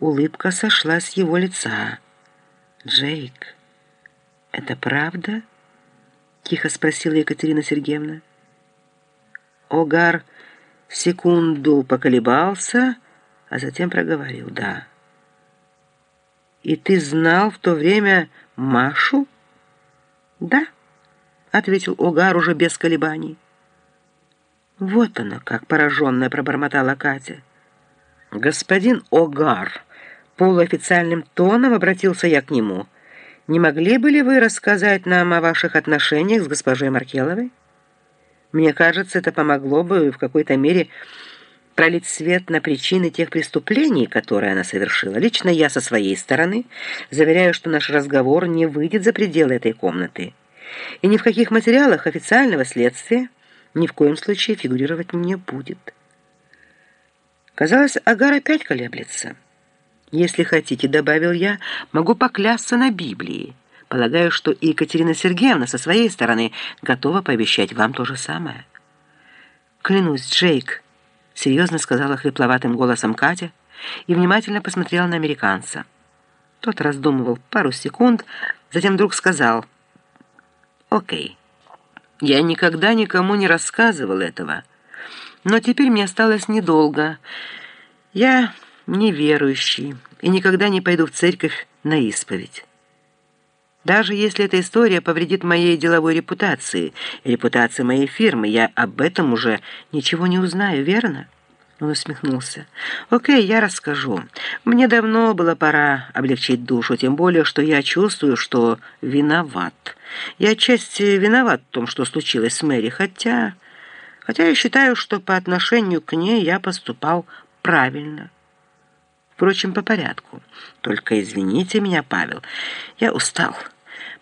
улыбка сошла с его лица. «Джейк, это правда?» — тихо спросила Екатерина Сергеевна. Огар секунду поколебался, а затем проговорил «да». «И ты знал в то время Машу?» «Да», — ответил Огар уже без колебаний. «Вот оно, как пораженная пробормотала Катя. Господин Огар, полуофициальным тоном обратился я к нему. Не могли бы ли вы рассказать нам о ваших отношениях с госпожой Маркеловой? Мне кажется, это помогло бы в какой-то мере пролить свет на причины тех преступлений, которые она совершила. Лично я со своей стороны заверяю, что наш разговор не выйдет за пределы этой комнаты. И ни в каких материалах официального следствия ни в коем случае фигурировать не будет. Казалось, Агар опять колеблется. «Если хотите, — добавил я, — могу поклясться на Библии. Полагаю, что Екатерина Сергеевна со своей стороны готова пообещать вам то же самое». «Клянусь, Джейк», — серьезно сказала хрипловатым голосом Катя и внимательно посмотрела на американца. Тот раздумывал пару секунд, затем вдруг сказал «Окей». Я никогда никому не рассказывал этого. Но теперь мне осталось недолго. Я неверующий и никогда не пойду в церковь на исповедь. Даже если эта история повредит моей деловой репутации, репутации моей фирмы, я об этом уже ничего не узнаю, верно?» Он усмехнулся. «Окей, я расскажу. Мне давно было пора облегчить душу, тем более, что я чувствую, что виноват. Я отчасти виноват в том, что случилось с Мэри, хотя... Хотя я считаю, что по отношению к ней я поступал правильно. Впрочем, по порядку. Только извините меня, Павел, я устал.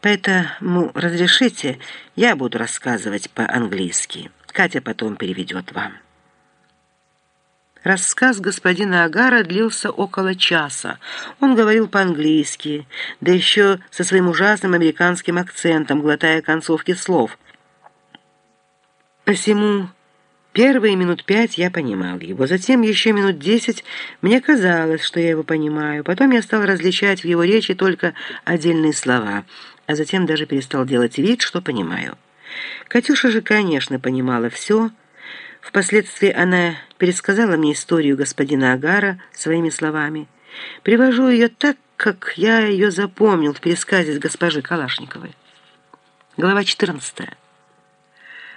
Поэтому разрешите, я буду рассказывать по-английски. Катя потом переведет вам». Рассказ господина Агара длился около часа. Он говорил по-английски, да еще со своим ужасным американским акцентом, глотая концовки слов. Посему первые минут пять я понимал его, затем еще минут десять мне казалось, что я его понимаю. Потом я стал различать в его речи только отдельные слова, а затем даже перестал делать вид, что понимаю. Катюша же, конечно, понимала все, Впоследствии она пересказала мне историю господина Агара своими словами. Привожу ее так, как я ее запомнил в пересказе с госпожи Калашниковой. Глава 14.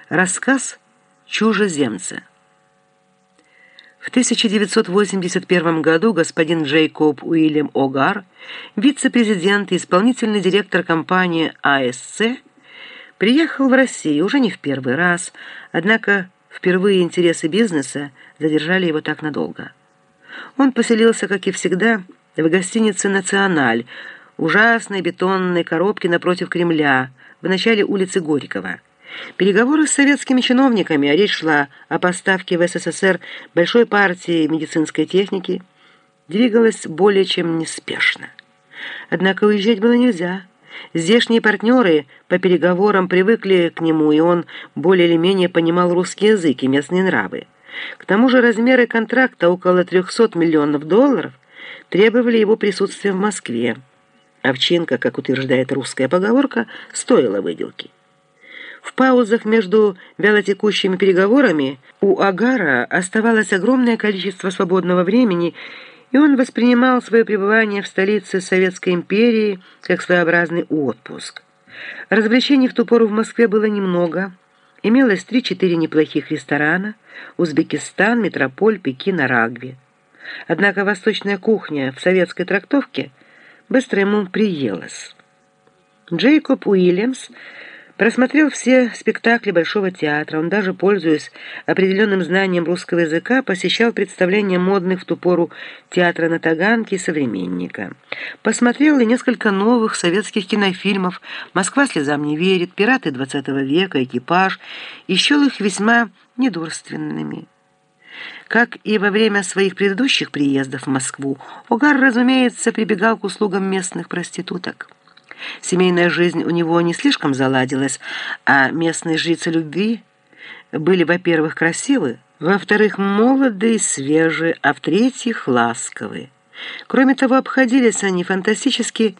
Рассказ чужеземца. В 1981 году господин Джейкоб Уильям Огар, вице-президент и исполнительный директор компании АСЦ, приехал в Россию уже не в первый раз, однако Впервые интересы бизнеса задержали его так надолго. Он поселился, как и всегда, в гостинице «Националь», ужасной бетонной коробке напротив Кремля, в начале улицы Горького. Переговоры с советскими чиновниками, а речь шла о поставке в СССР большой партии медицинской техники, двигалась более чем неспешно. Однако уезжать было нельзя – Здешние партнеры по переговорам привыкли к нему, и он более или менее понимал русский язык и местные нравы. К тому же размеры контракта около 300 миллионов долларов требовали его присутствия в Москве. Овчинка, как утверждает русская поговорка, стоила выделки. В паузах между вялотекущими переговорами у Агара оставалось огромное количество свободного времени, и он воспринимал свое пребывание в столице Советской империи как своеобразный отпуск. Развлечений в ту пору в Москве было немного. Имелось три-четыре неплохих ресторана Узбекистан, Метрополь, Пекин, Арагви. Однако восточная кухня в советской трактовке быстро ему приелась. Джейкоб Уильямс Просмотрел все спектакли Большого театра. Он даже, пользуясь определенным знанием русского языка, посещал представления модных в ту пору театра на Таганке и «Современника». Посмотрел и несколько новых советских кинофильмов «Москва слезам не верит», «Пираты XX века», «Экипаж» и счел их весьма недурственными. Как и во время своих предыдущих приездов в Москву, Огар, разумеется, прибегал к услугам местных проституток. Семейная жизнь у него не слишком заладилась, а местные жрицы любви были, во-первых, красивы, во-вторых, молоды и свежи, а в-третьих, ласковы. Кроме того, обходились они фантастически